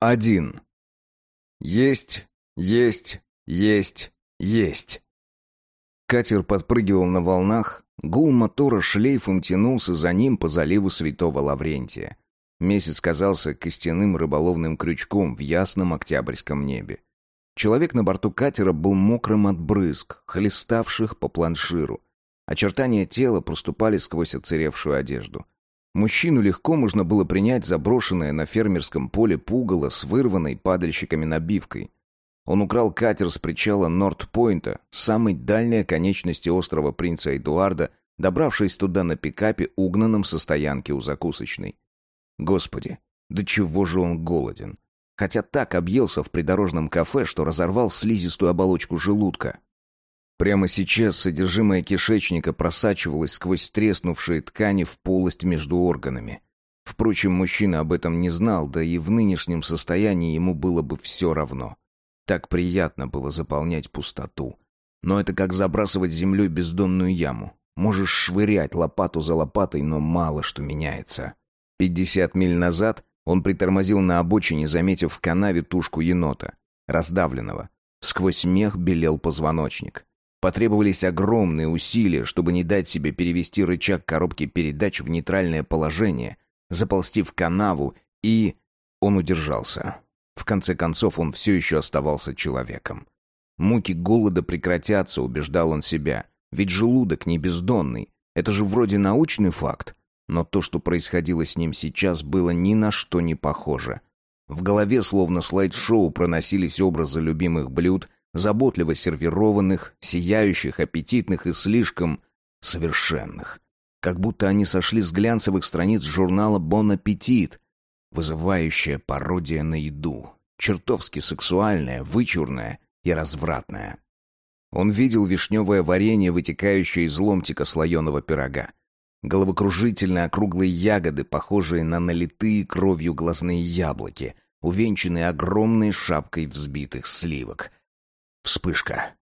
Один. Есть, есть, есть, есть. Катер подпрыгивал на волнах, гул мотора шлейфом тянулся за ним по заливу Святого Лаврентия. Месяц казался костяным рыболовным крючком в ясном октябрьском небе. Человек на борту катера был мокрым от брызг, хлеставших по планширу. Очертания тела проступали сквозь оцаревшую одежду. Мужчину легко можно было принять заброшенное на фермерском поле пугало с вырванной падальщиками набивкой. Он украл катер с причала Норт-Пойнта, самой дальней конечности острова Принца Эдуарда, добравшись туда на пикапе, угнанном со стоянки у закусочной. Господи, до чего же он голоден? Хотя так объелся в придорожном кафе, что разорвал слизистую оболочку желудка. Прямо сейчас содержимое кишечника просачивалось сквозь треснувшие ткани в полость между органами. Впрочем, мужчина об этом не знал, да и в нынешнем состоянии ему было бы все равно. Так приятно было заполнять пустоту. Но это как забрасывать землей бездонную яму. Можешь швырять лопату за лопатой, но мало что меняется. Пятьдесят миль назад он притормозил на обочине, заметив в канаве тушку енота, раздавленного. Сквозь мех белел позвоночник. Потребовались огромные усилия, чтобы не дать себе перевести рычаг коробки передач в нейтральное положение, заползти в канаву, и... Он удержался. В конце концов, он все еще оставался человеком. Муки голода прекратятся, убеждал он себя. Ведь желудок не бездонный. Это же вроде научный факт. Но то, что происходило с ним сейчас, было ни на что не похоже. В голове, словно слайд-шоу, проносились образы любимых блюд — заботливо сервированных, сияющих, аппетитных и слишком совершенных. Как будто они сошли с глянцевых страниц журнала «Бон аппетит», вызывающая пародия на еду, чертовски сексуальная, вычурная и развратная. Он видел вишневое варенье, вытекающее из ломтика слоеного пирога. Головокружительные округлые ягоды, похожие на налитые кровью глазные яблоки, увенчанные огромной шапкой взбитых сливок. Вспышка.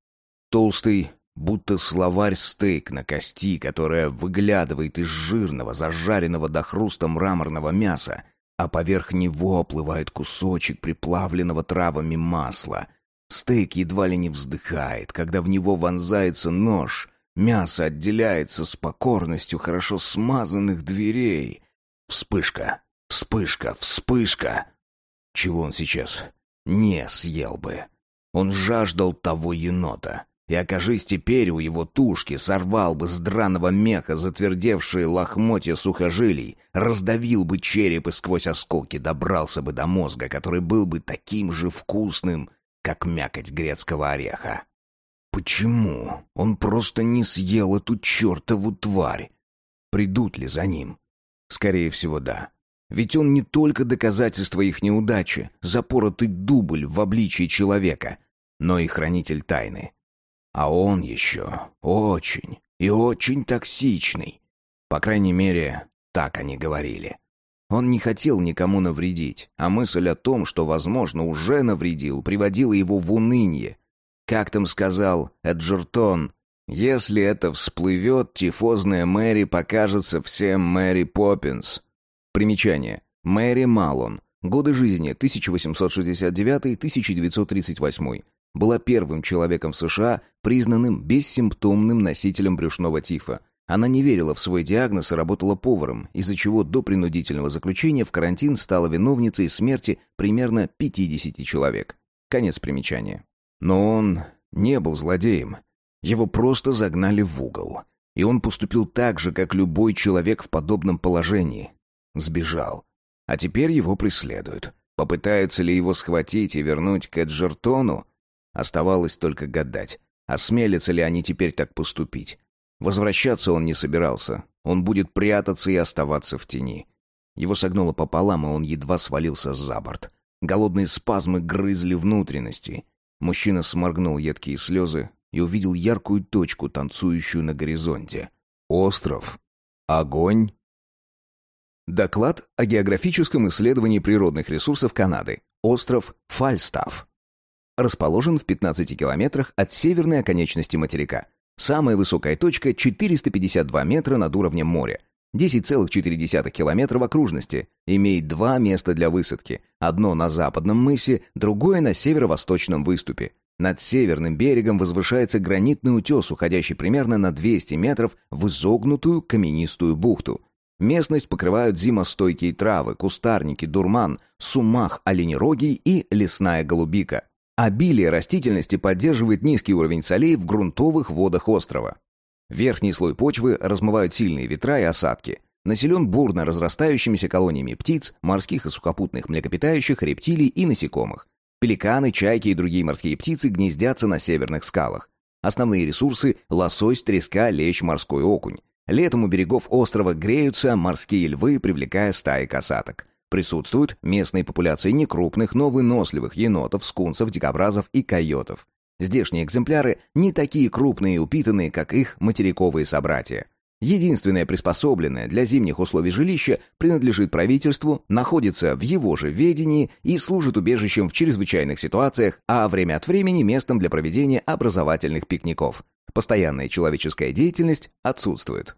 Толстый, будто словарь стейк на кости, которая выглядывает из жирного, зажаренного до хруста мраморного мяса, а поверх него оплывает кусочек приплавленного травами масла. Стейк едва ли не вздыхает, когда в него вонзается нож. Мясо отделяется с покорностью хорошо смазанных дверей. Вспышка, вспышка, вспышка. Чего он сейчас не съел бы? Он жаждал того енота. И окажись теперь у его тушки, сорвал бы с драного меха затвердевшие лохмотья сухожилий, раздавил бы череп и сквозь осколки добрался бы до мозга, который был бы таким же вкусным, как мякоть грецкого ореха. Почему он просто не съел эту чертову тварь? Придут ли за ним? Скорее всего, да. Ведь он не только доказательство их неудачи, запоротый дубль в обличии человека — но и хранитель тайны. А он еще очень и очень токсичный. По крайней мере, так они говорили. Он не хотел никому навредить, а мысль о том, что, возможно, уже навредил, приводила его в уныние. Как там сказал Эджертон, «Если это всплывет, тифозная Мэри покажется всем Мэри Поппинс». Примечание. Мэри Малон. Годы жизни 1869-1938 была первым человеком в США, признанным бессимптомным носителем брюшного тифа. Она не верила в свой диагноз и работала поваром, из-за чего до принудительного заключения в карантин стала виновницей смерти примерно 50 человек. Конец примечания. Но он не был злодеем. Его просто загнали в угол. И он поступил так же, как любой человек в подобном положении. Сбежал. А теперь его преследуют. Попытаются ли его схватить и вернуть к Эджертону? Оставалось только гадать, осмелятся ли они теперь так поступить. Возвращаться он не собирался. Он будет прятаться и оставаться в тени. Его согнуло пополам, и он едва свалился за борт. Голодные спазмы грызли внутренности. Мужчина сморгнул едкие слезы и увидел яркую точку, танцующую на горизонте. Остров. Огонь. Доклад о географическом исследовании природных ресурсов Канады. Остров Фальстаф расположен в 15 километрах от северной оконечности материка. Самая высокая точка 452 метра над уровнем моря. 10,4 километра в окружности, имеет два места для высадки. Одно на западном мысе, другое на северо-восточном выступе. Над северным берегом возвышается гранитный утес, уходящий примерно на 200 метров в изогнутую каменистую бухту. Местность покрывают зимостойкие травы, кустарники, дурман, сумах оленерогий и лесная голубика. Обилие растительности поддерживает низкий уровень солей в грунтовых водах острова. Верхний слой почвы размывают сильные ветра и осадки. Населен бурно разрастающимися колониями птиц, морских и сухопутных млекопитающих, рептилий и насекомых. Пеликаны, чайки и другие морские птицы гнездятся на северных скалах. Основные ресурсы – лосось, треска, лещ, морской окунь. Летом у берегов острова греются морские львы, привлекая стаи косаток. Присутствуют местные популяции некрупных, но выносливых енотов, скунсов, дикобразов и койотов. Здешние экземпляры не такие крупные и упитанные, как их материковые собратья. Единственное приспособленное для зимних условий жилище принадлежит правительству, находится в его же ведении и служит убежищем в чрезвычайных ситуациях, а время от времени местом для проведения образовательных пикников. Постоянная человеческая деятельность отсутствует.